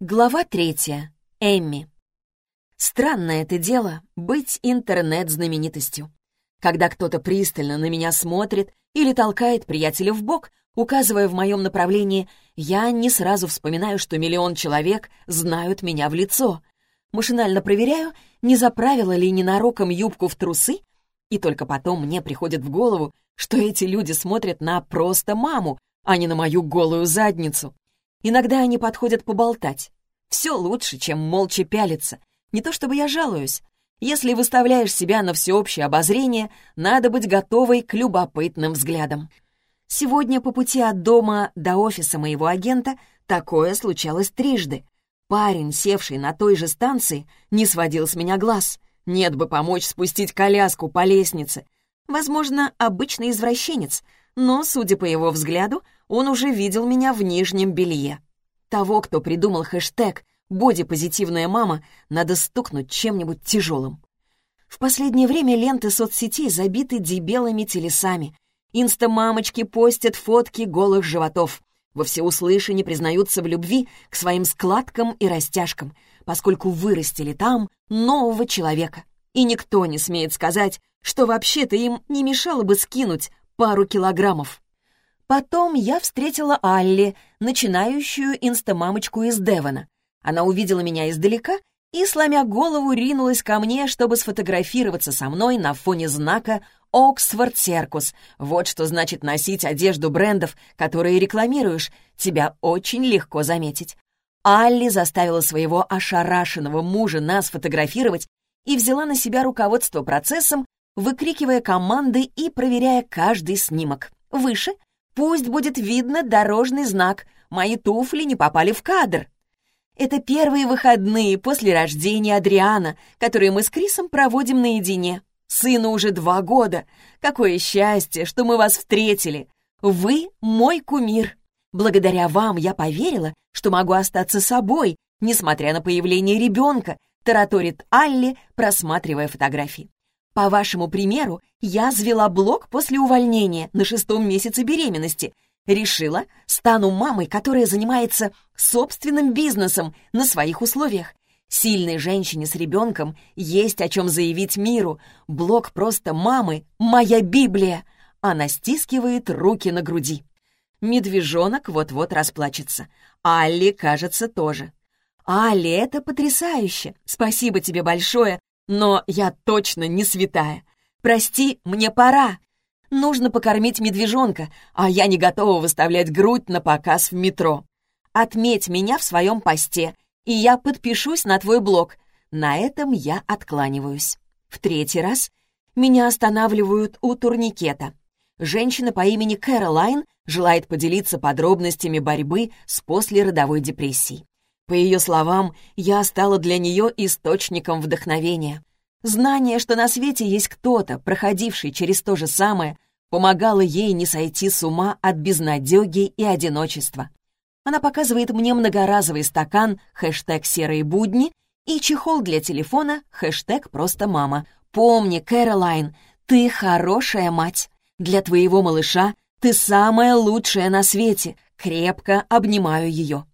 Глава третья. Эмми. Странное это дело — быть интернет-знаменитостью. Когда кто-то пристально на меня смотрит или толкает приятеля в бок, указывая в моем направлении, я не сразу вспоминаю, что миллион человек знают меня в лицо. Машинально проверяю, не заправила ли ненароком юбку в трусы, и только потом мне приходит в голову, что эти люди смотрят на просто маму, а не на мою голую задницу. Иногда они подходят поболтать. Все лучше, чем молча пялиться. Не то чтобы я жалуюсь. Если выставляешь себя на всеобщее обозрение, надо быть готовой к любопытным взглядам. Сегодня по пути от дома до офиса моего агента такое случалось трижды. Парень, севший на той же станции, не сводил с меня глаз. Нет бы помочь спустить коляску по лестнице. Возможно, обычный извращенец, но, судя по его взгляду, он уже видел меня в нижнем белье. Того, кто придумал хэштег «Бодипозитивная мама», надо стукнуть чем-нибудь тяжелым. В последнее время ленты соцсетей забиты дебелыми телесами. Инста-мамочки постят фотки голых животов. Во всеуслышание признаются в любви к своим складкам и растяжкам, поскольку вырастили там нового человека. И никто не смеет сказать, что вообще-то им не мешало бы скинуть пару килограммов. Потом я встретила Алли, начинающую инстамамочку из Девона. Она увидела меня издалека и, сломя голову, ринулась ко мне, чтобы сфотографироваться со мной на фоне знака «Оксфорд Серкус». Вот что значит носить одежду брендов, которые рекламируешь. Тебя очень легко заметить. Алли заставила своего ошарашенного мужа нас фотографировать и взяла на себя руководство процессом, выкрикивая команды и проверяя каждый снимок. Выше Пусть будет видно дорожный знак. Мои туфли не попали в кадр. Это первые выходные после рождения Адриана, которые мы с Крисом проводим наедине. Сыну уже два года. Какое счастье, что мы вас встретили. Вы мой кумир. Благодаря вам я поверила, что могу остаться собой, несмотря на появление ребенка, тараторит Алли, просматривая фотографии. По вашему примеру, я завела блог после увольнения на шестом месяце беременности. Решила, стану мамой, которая занимается собственным бизнесом на своих условиях. Сильной женщине с ребенком есть о чем заявить миру. Блог просто мамы — моя Библия. Она стискивает руки на груди. Медвежонок вот-вот расплачется. Алли, кажется, тоже. «Алли, это потрясающе! Спасибо тебе большое но я точно не святая. Прости, мне пора. Нужно покормить медвежонка, а я не готова выставлять грудь на показ в метро. Отметь меня в своем посте, и я подпишусь на твой блог. На этом я откланиваюсь. В третий раз меня останавливают у турникета. Женщина по имени Кэролайн желает поделиться подробностями борьбы с послеродовой депрессией. По ее словам, я стала для нее источником вдохновения. Знание, что на свете есть кто-то, проходивший через то же самое, помогало ей не сойти с ума от безнадеги и одиночества. Она показывает мне многоразовый стакан хэштег «Серые будни» и чехол для телефона хэштег «Просто мама». Помни, Кэролайн, ты хорошая мать. Для твоего малыша ты самая лучшая на свете. Крепко обнимаю ее.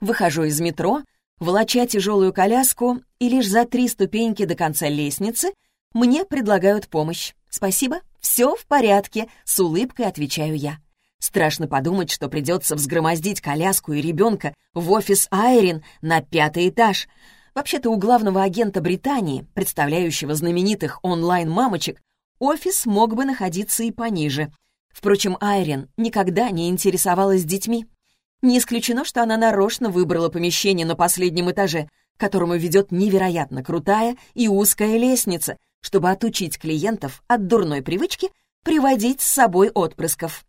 Выхожу из метро, волоча тяжелую коляску, и лишь за три ступеньки до конца лестницы мне предлагают помощь. «Спасибо, все в порядке», — с улыбкой отвечаю я. Страшно подумать, что придется взгромоздить коляску и ребенка в офис Айрин на пятый этаж. Вообще-то у главного агента Британии, представляющего знаменитых онлайн-мамочек, офис мог бы находиться и пониже. Впрочем, Айрин никогда не интересовалась детьми. Не исключено, что она нарочно выбрала помещение на последнем этаже, которому ведет невероятно крутая и узкая лестница, чтобы отучить клиентов от дурной привычки приводить с собой отпрысков.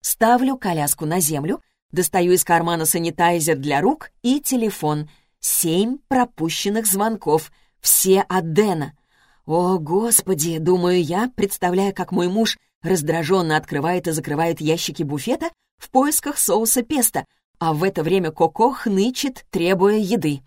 Ставлю коляску на землю, достаю из кармана санитайзер для рук и телефон. Семь пропущенных звонков, все от Дэна. О, Господи, думаю я, представляя, как мой муж раздраженно открывает и закрывает ящики буфета, в поисках соуса песто, а в это время Коко хнычет, требуя еды.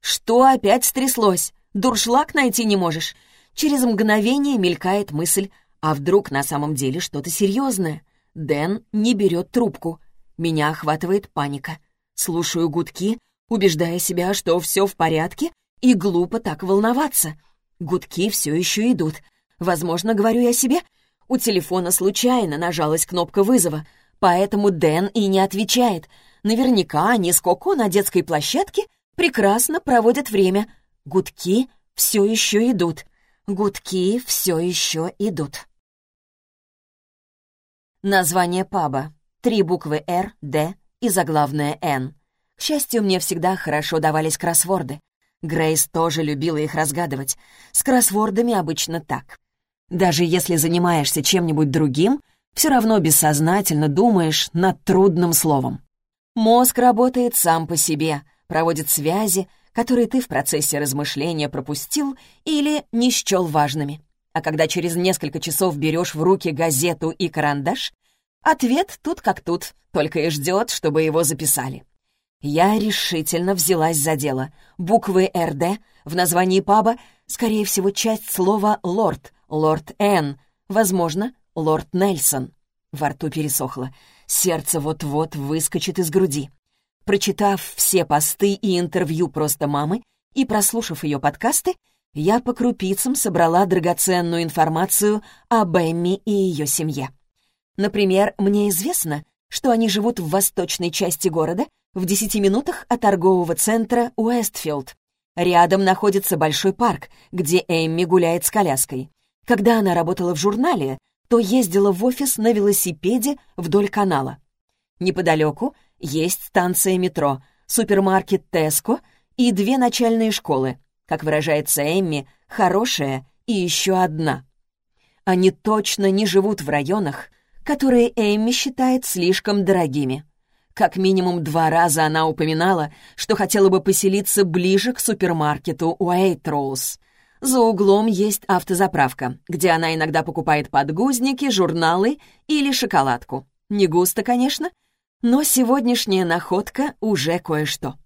«Что опять стряслось? Дуршлаг найти не можешь?» Через мгновение мелькает мысль, а вдруг на самом деле что-то серьезное? Дэн не берет трубку. Меня охватывает паника. Слушаю гудки, убеждая себя, что все в порядке и глупо так волноваться. Гудки все еще идут. Возможно, говорю я себе, у телефона случайно нажалась кнопка вызова, поэтому Дэн и не отвечает. Наверняка они с Коко на детской площадке прекрасно проводят время. Гудки все еще идут. Гудки все еще идут. Название паба. Три буквы «Р», «Д» и заглавная «Н». К счастью, мне всегда хорошо давались кроссворды. Грейс тоже любила их разгадывать. С кроссвордами обычно так. Даже если занимаешься чем-нибудь другим, все равно бессознательно думаешь над трудным словом. Мозг работает сам по себе, проводит связи, которые ты в процессе размышления пропустил или не счел важными. А когда через несколько часов берешь в руки газету и карандаш, ответ тут как тут, только и ждет, чтобы его записали. Я решительно взялась за дело. Буквы «РД» в названии паба, скорее всего, часть слова «лорд», «лорд Н», возможно, «лорд Нельсон». Во рту пересохло. Сердце вот-вот выскочит из груди. Прочитав все посты и интервью «Просто мамы» и прослушав ее подкасты, я по крупицам собрала драгоценную информацию об Эмми и ее семье. Например, мне известно, что они живут в восточной части города — в десяти минутах от торгового центра Уэстфилд. Рядом находится большой парк, где Эмми гуляет с коляской. Когда она работала в журнале, то ездила в офис на велосипеде вдоль канала. Неподалеку есть станция метро, супермаркет Теско и две начальные школы. Как выражается Эмми, хорошая и еще одна. Они точно не живут в районах, которые Эмми считает слишком дорогими. Как минимум два раза она упоминала, что хотела бы поселиться ближе к супермаркету Уэйтроуз. За углом есть автозаправка, где она иногда покупает подгузники, журналы или шоколадку. Не густо, конечно, но сегодняшняя находка уже кое-что.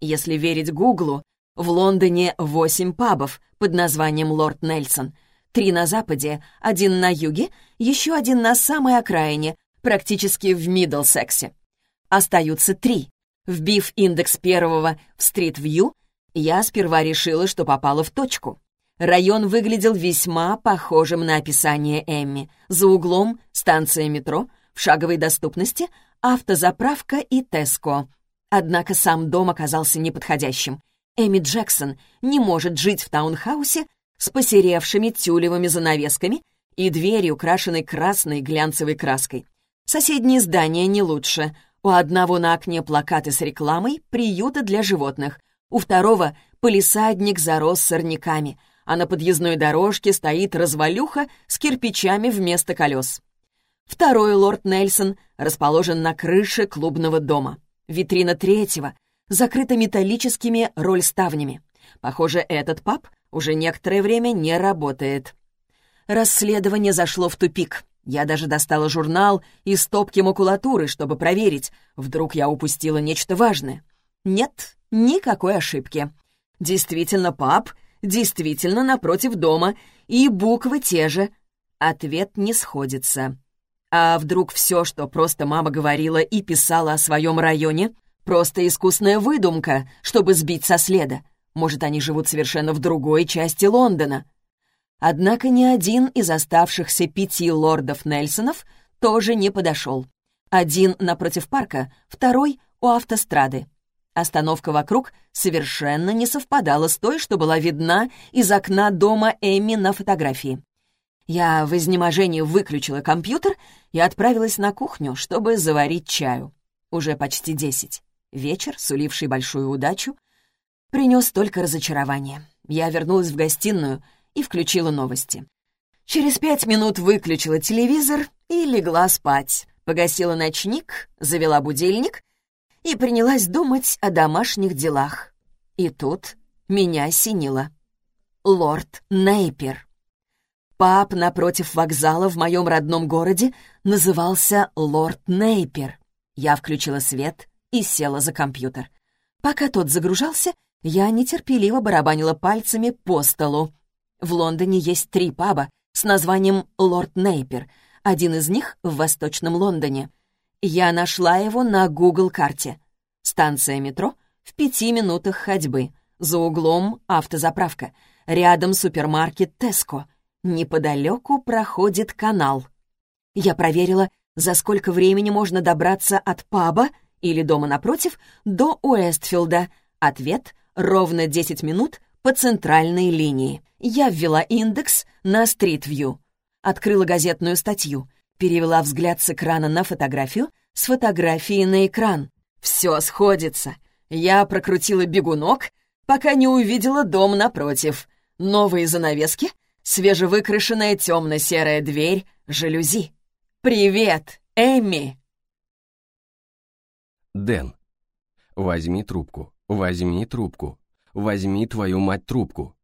Если верить Гуглу, в Лондоне восемь пабов под названием «Лорд Нельсон». Три на западе, один на юге, еще один на самой окраине, практически в Миддлсексе. Остаются три. Вбив индекс первого в View, я сперва решила, что попала в точку. Район выглядел весьма похожим на описание Эмми. За углом станция метро, в шаговой доступности автозаправка и Теско. Однако сам дом оказался неподходящим. Эми Джексон не может жить в таунхаусе с посеревшими тюлевыми занавесками и дверью, украшенной красной глянцевой краской. Соседние здания не лучше — у одного на окне плакаты с рекламой приюта для животных, у второго — полисадник зарос сорняками, а на подъездной дорожке стоит развалюха с кирпичами вместо колес. Второй лорд Нельсон расположен на крыше клубного дома. Витрина третьего закрыта металлическими рольставнями. Похоже, этот паб уже некоторое время не работает. Расследование зашло в тупик. Я даже достала журнал и стопки макулатуры, чтобы проверить, вдруг я упустила нечто важное. Нет, никакой ошибки. Действительно пап, действительно напротив дома, и буквы те же. Ответ не сходится. А вдруг все, что просто мама говорила и писала о своем районе, просто искусная выдумка, чтобы сбить со следа? Может, они живут совершенно в другой части Лондона? Однако ни один из оставшихся пяти лордов Нельсонов тоже не подошел. Один напротив парка, второй у автострады. Остановка вокруг совершенно не совпадала с той, что была видна из окна дома Эми на фотографии. Я в изнеможении выключила компьютер и отправилась на кухню, чтобы заварить чаю. Уже почти десять. Вечер, суливший большую удачу, принес только разочарование. Я вернулась в гостиную — и включила новости. Через пять минут выключила телевизор и легла спать. Погасила ночник, завела будильник и принялась думать о домашних делах. И тут меня осенило. Лорд Нейпер. Пап напротив вокзала в моем родном городе назывался Лорд Нейпер. Я включила свет и села за компьютер. Пока тот загружался, я нетерпеливо барабанила пальцами по столу. В Лондоне есть три паба с названием «Лорд Нейпер», один из них в Восточном Лондоне. Я нашла его на Google-карте. Станция метро, в пяти минутах ходьбы. За углом автозаправка. Рядом супермаркет «Теско». Неподалеку проходит канал. Я проверила, за сколько времени можно добраться от паба или дома напротив до Уэстфилда. Ответ — ровно 10 минут по центральной линии. Я ввела индекс на стрит-вью. Открыла газетную статью, перевела взгляд с экрана на фотографию, с фотографии на экран. Все сходится. Я прокрутила бегунок, пока не увидела дом напротив. Новые занавески, свежевыкрашенная темно-серая дверь, жалюзи. «Привет, Эми!» Дэн. Возьми трубку, возьми трубку, возьми твою мать трубку.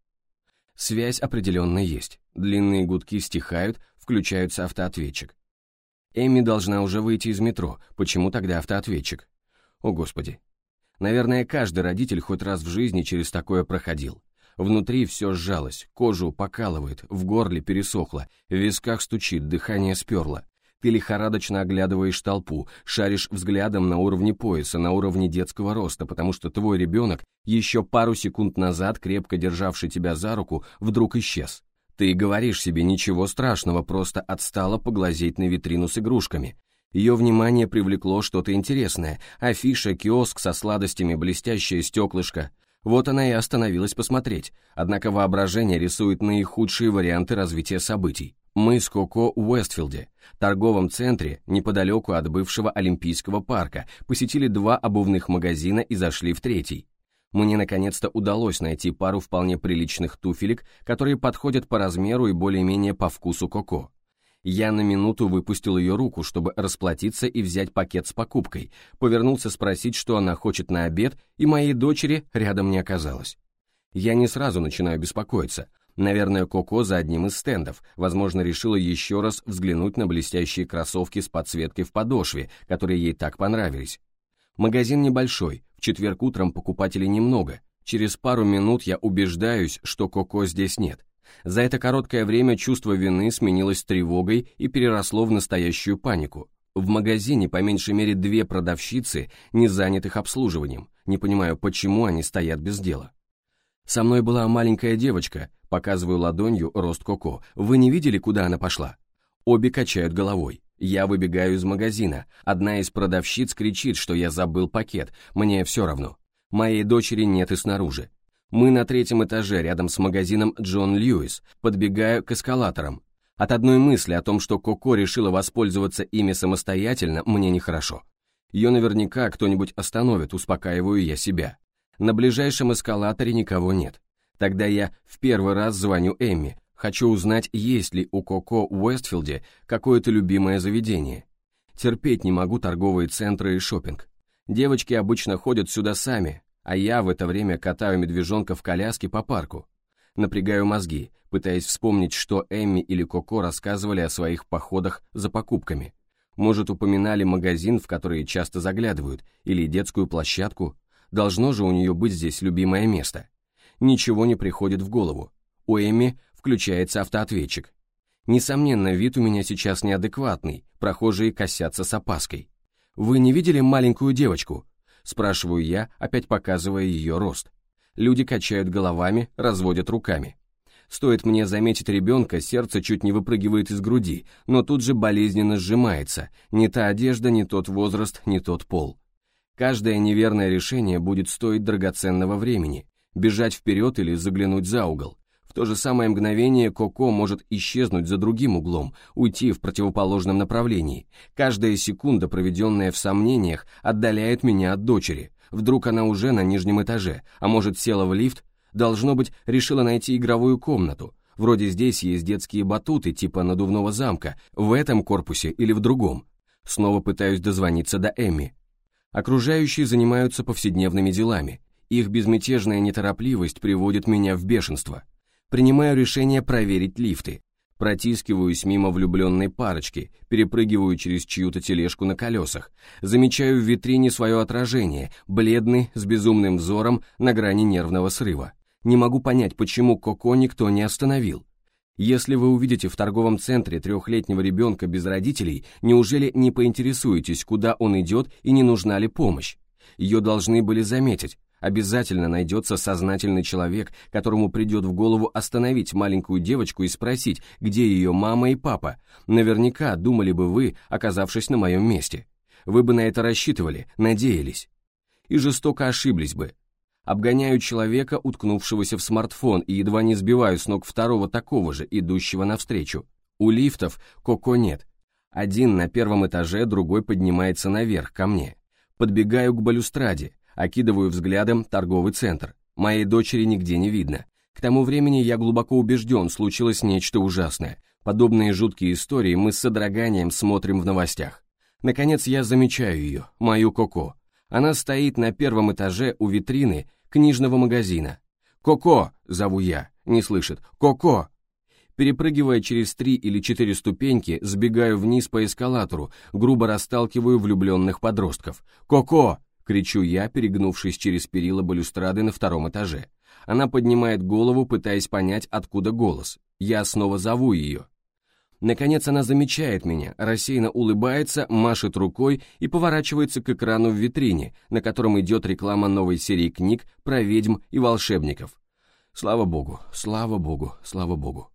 Связь определенно есть. Длинные гудки стихают, включается автоответчик. Эми должна уже выйти из метро. Почему тогда автоответчик? О, Господи. Наверное, каждый родитель хоть раз в жизни через такое проходил. Внутри все сжалось, кожу покалывает, в горле пересохло, в висках стучит, дыхание сперло. Ты лихорадочно оглядываешь толпу, шаришь взглядом на уровне пояса, на уровне детского роста, потому что твой ребенок, еще пару секунд назад крепко державший тебя за руку, вдруг исчез. Ты говоришь себе ничего страшного, просто отстала поглазеть на витрину с игрушками. Ее внимание привлекло что-то интересное. Афиша, киоск со сладостями, блестящее стеклышко. Вот она и остановилась посмотреть, однако воображение рисует наихудшие варианты развития событий. Мы с Коко в Уэстфилде, торговом центре, неподалеку от бывшего Олимпийского парка, посетили два обувных магазина и зашли в третий. Мне наконец-то удалось найти пару вполне приличных туфелек, которые подходят по размеру и более-менее по вкусу Коко. Я на минуту выпустил ее руку, чтобы расплатиться и взять пакет с покупкой, повернулся спросить, что она хочет на обед, и моей дочери рядом не оказалось. Я не сразу начинаю беспокоиться, Наверное, Коко за одним из стендов, возможно, решила еще раз взглянуть на блестящие кроссовки с подсветкой в подошве, которые ей так понравились. Магазин небольшой, в четверг утром покупателей немного. Через пару минут я убеждаюсь, что Коко здесь нет. За это короткое время чувство вины сменилось тревогой и переросло в настоящую панику. В магазине по меньшей мере две продавщицы, не занятых обслуживанием. Не понимаю, почему они стоят без дела. Со мной была маленькая девочка, Показываю ладонью рост Коко. Вы не видели, куда она пошла? Обе качают головой. Я выбегаю из магазина. Одна из продавщиц кричит, что я забыл пакет. Мне все равно. Моей дочери нет и снаружи. Мы на третьем этаже, рядом с магазином Джон Льюис. Подбегаю к эскалаторам. От одной мысли о том, что Коко решила воспользоваться ими самостоятельно, мне нехорошо. Ее наверняка кто-нибудь остановит, успокаиваю я себя. На ближайшем эскалаторе никого нет. Тогда я в первый раз звоню Эмми. Хочу узнать, есть ли у Коко в Уэстфилде какое-то любимое заведение. Терпеть не могу торговые центры и шопинг. Девочки обычно ходят сюда сами, а я в это время катаю медвежонка в коляске по парку. Напрягаю мозги, пытаясь вспомнить, что Эмми или Коко рассказывали о своих походах за покупками. Может, упоминали магазин, в который часто заглядывают, или детскую площадку. Должно же у нее быть здесь любимое место ничего не приходит в голову. У Эми включается автоответчик. Несомненно, вид у меня сейчас неадекватный, прохожие косятся с опаской. «Вы не видели маленькую девочку?» Спрашиваю я, опять показывая ее рост. Люди качают головами, разводят руками. Стоит мне заметить ребенка, сердце чуть не выпрыгивает из груди, но тут же болезненно сжимается. Не та одежда, не тот возраст, не тот пол. Каждое неверное решение будет стоить драгоценного времени, бежать вперед или заглянуть за угол. То же самое мгновение Коко может исчезнуть за другим углом, уйти в противоположном направлении. Каждая секунда, проведенная в сомнениях, отдаляет меня от дочери. Вдруг она уже на нижнем этаже, а может села в лифт? Должно быть, решила найти игровую комнату. Вроде здесь есть детские батуты типа надувного замка, в этом корпусе или в другом. Снова пытаюсь дозвониться до Эмми. Окружающие занимаются повседневными делами. Их безмятежная неторопливость приводит меня в бешенство. Принимаю решение проверить лифты. Протискиваюсь мимо влюбленной парочки, перепрыгиваю через чью-то тележку на колесах, замечаю в витрине свое отражение, бледный, с безумным взором, на грани нервного срыва. Не могу понять, почему Коко никто не остановил. Если вы увидите в торговом центре трехлетнего ребенка без родителей, неужели не поинтересуетесь, куда он идет и не нужна ли помощь? Ее должны были заметить, Обязательно найдется сознательный человек, которому придет в голову остановить маленькую девочку и спросить, где ее мама и папа. Наверняка думали бы вы, оказавшись на моем месте. Вы бы на это рассчитывали, надеялись. И жестоко ошиблись бы. Обгоняю человека, уткнувшегося в смартфон, и едва не сбиваю с ног второго такого же, идущего навстречу. У лифтов Коко нет. Один на первом этаже, другой поднимается наверх, ко мне. Подбегаю к балюстраде, окидываю взглядом торговый центр. Моей дочери нигде не видно. К тому времени я глубоко убежден, случилось нечто ужасное. Подобные жуткие истории мы с содроганием смотрим в новостях. Наконец я замечаю ее, мою Коко. Она стоит на первом этаже у витрины книжного магазина. «Коко!» — зову я, не слышит. «Коко!» Перепрыгивая через три или четыре ступеньки, сбегаю вниз по эскалатору, грубо расталкиваю влюбленных подростков. «Коко!» Кричу я, перегнувшись через перила балюстрады на втором этаже. Она поднимает голову, пытаясь понять, откуда голос. Я снова зову ее. Наконец она замечает меня, рассеянно улыбается, машет рукой и поворачивается к экрану в витрине, на котором идет реклама новой серии книг про ведьм и волшебников. Слава богу, слава богу, слава богу.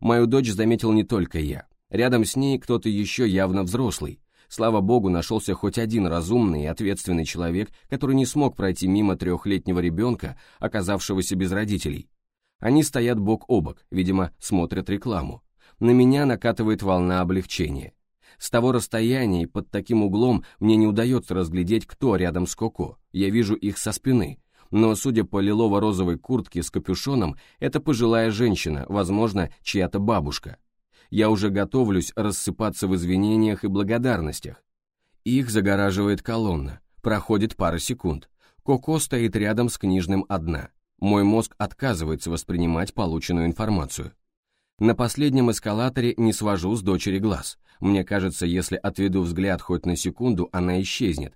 Мою дочь заметил не только я. Рядом с ней кто-то еще явно взрослый. Слава богу, нашелся хоть один разумный и ответственный человек, который не смог пройти мимо трехлетнего ребенка, оказавшегося без родителей. Они стоят бок о бок, видимо, смотрят рекламу. На меня накатывает волна облегчения. С того расстояния и под таким углом мне не удается разглядеть, кто рядом с Коко. Я вижу их со спины. Но, судя по лилово-розовой куртке с капюшоном, это пожилая женщина, возможно, чья-то бабушка я уже готовлюсь рассыпаться в извинениях и благодарностях. Их загораживает колонна, проходит пара секунд. Коко стоит рядом с книжным одна. Мой мозг отказывается воспринимать полученную информацию. На последнем эскалаторе не свожу с дочери глаз. Мне кажется, если отведу взгляд хоть на секунду, она исчезнет.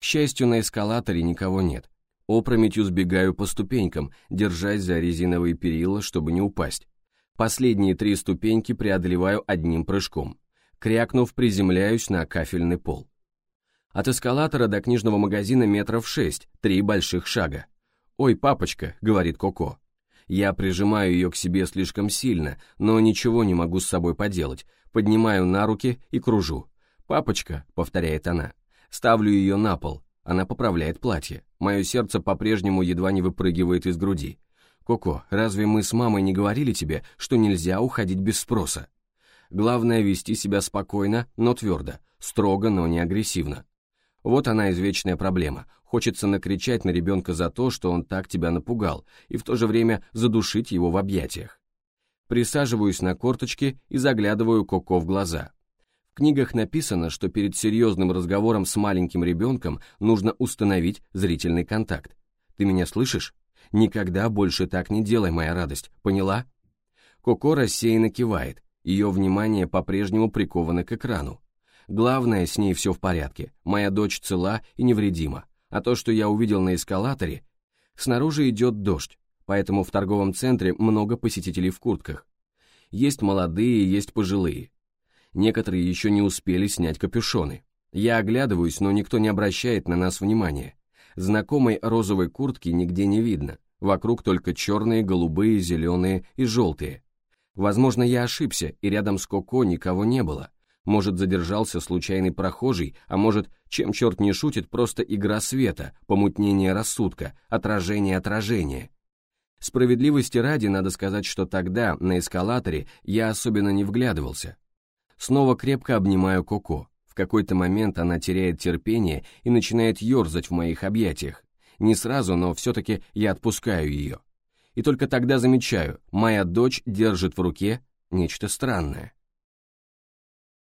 К счастью, на эскалаторе никого нет. Опрометью сбегаю по ступенькам, держась за резиновые перила, чтобы не упасть. Последние три ступеньки преодолеваю одним прыжком. Крякнув, приземляюсь на кафельный пол. От эскалатора до книжного магазина метров шесть, три больших шага. «Ой, папочка», — говорит Коко. Я прижимаю ее к себе слишком сильно, но ничего не могу с собой поделать. Поднимаю на руки и кружу. «Папочка», — повторяет она. Ставлю ее на пол. Она поправляет платье. Мое сердце по-прежнему едва не выпрыгивает из груди. «Коко, разве мы с мамой не говорили тебе, что нельзя уходить без спроса? Главное вести себя спокойно, но твердо, строго, но не агрессивно. Вот она извечная проблема. Хочется накричать на ребенка за то, что он так тебя напугал, и в то же время задушить его в объятиях. Присаживаюсь на корточки и заглядываю Коко в глаза. В книгах написано, что перед серьезным разговором с маленьким ребенком нужно установить зрительный контакт. Ты меня слышишь? Никогда больше так не делай, моя радость, поняла? Коко рассеянно кивает, ее внимание по-прежнему приковано к экрану. Главное, с ней все в порядке, моя дочь цела и невредима, а то, что я увидел на эскалаторе... Снаружи идет дождь, поэтому в торговом центре много посетителей в куртках. Есть молодые, есть пожилые. Некоторые еще не успели снять капюшоны. Я оглядываюсь, но никто не обращает на нас внимания. Знакомой розовой куртки нигде не видно, вокруг только черные, голубые, зеленые и желтые. Возможно, я ошибся, и рядом с Коко никого не было. Может, задержался случайный прохожий, а может, чем черт не шутит, просто игра света, помутнение рассудка, отражение отражения. Справедливости ради надо сказать, что тогда, на эскалаторе, я особенно не вглядывался. Снова крепко обнимаю Коко какой-то момент она теряет терпение и начинает ерзать в моих объятиях. Не сразу, но все-таки я отпускаю ее. И только тогда замечаю, моя дочь держит в руке нечто странное.